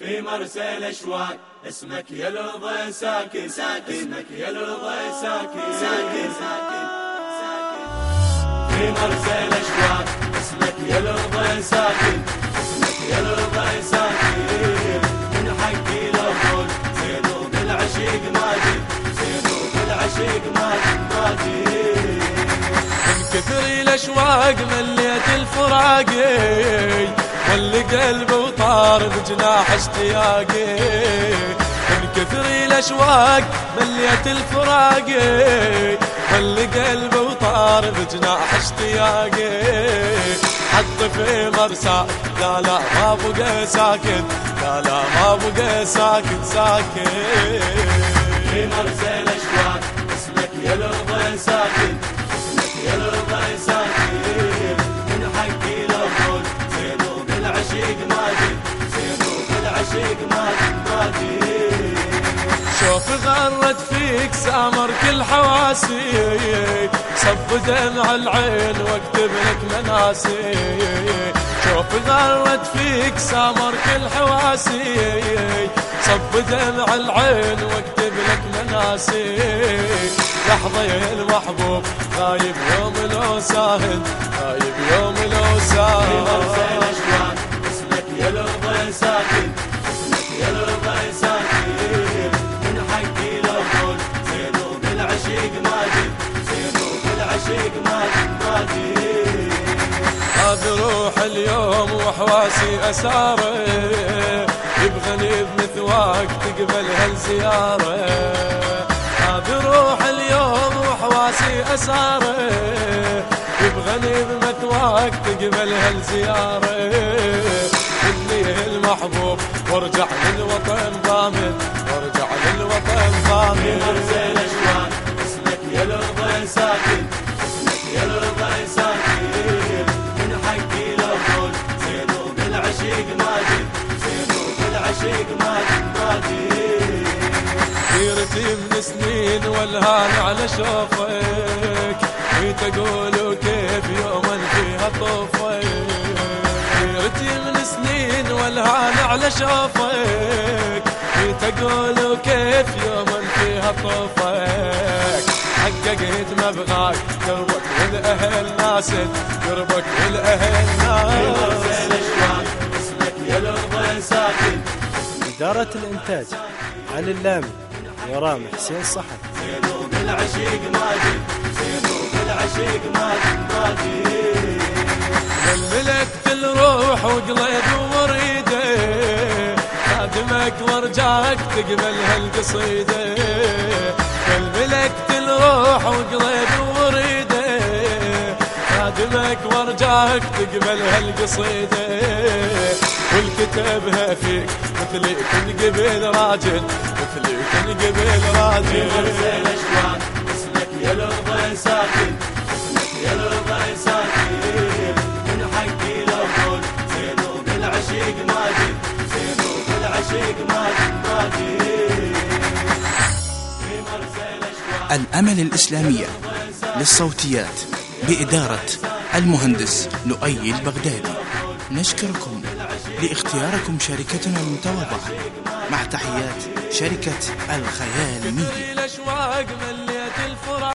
في مرسى الاشواق اسمك يا لظى ساكن ساكن. اسمك يا لظى ساكن ساكن ساكن. في مرسى الاشواق اسمك يا لظى ساكن اسمك يا لظى ساكن. من حقي لو زينو بالعشيق ماجد زينو بالعشيق ماجد ماجد من كثر الأشواق مليت الفراقي واللي قلبه وطار بجناح اشتياقي. من كثر الأشواق مليت الفراقي. واللي قلبه وطار بجناح اشتياقي. حط في مرسى لا لا ما بقى ساكت. لا لا ما بقى ساكت ساكت. في مرسى غرت فيك سامر كل حواسي. صب دمع العين واكتب لك مناسي. شوف غرت فيك سامر كل حواسي. صب دمع العين واكتب لك مناسي. لحظة يا المحبوب غايب يوم لو ساهد غايب يوم هذا روح اليوم وحواسي أسارة. يبغني بمثواك تقبل هالزيارة. هذا روح اليوم وحواسي أسارة. يبغني بمثواك تقبل هالزيارة. مني المحبوب وارجع للوطن ضامن. سيرتي من سنين والهان على شوفك. تقول كيف يوما فيها طوفك. سيرتي من سنين والهان على شوفك. تقول كيف يوما فيها طوفك. حققت مبغاك قربك والاهل ناس قربك والاهل ناس. اسمك ساكن إدارة الإنتاج علي اللامي. ورام حسين صحن. زينو بالعشيق ماجد زينو بالعشيق ماجد ماجد ملكت الروح وقليت وريده خادمك ورجاك تقبل هالقصيده. ملكت الروح وقليت وريده خادمك ورجاك تقبل هالقصيده. والكتبها فيك مثلي تنقبل راجل راجل مرسل اشواق اسمك يا ساكن اسمك يا ساكن. من حقي لو الأمل الإسلامية للصوتيات بإدارة المهندس لؤي البغدادي. نشكركم لاختياركم شركتنا المتواضعة. مع تحيات شركة الخيال ميديا.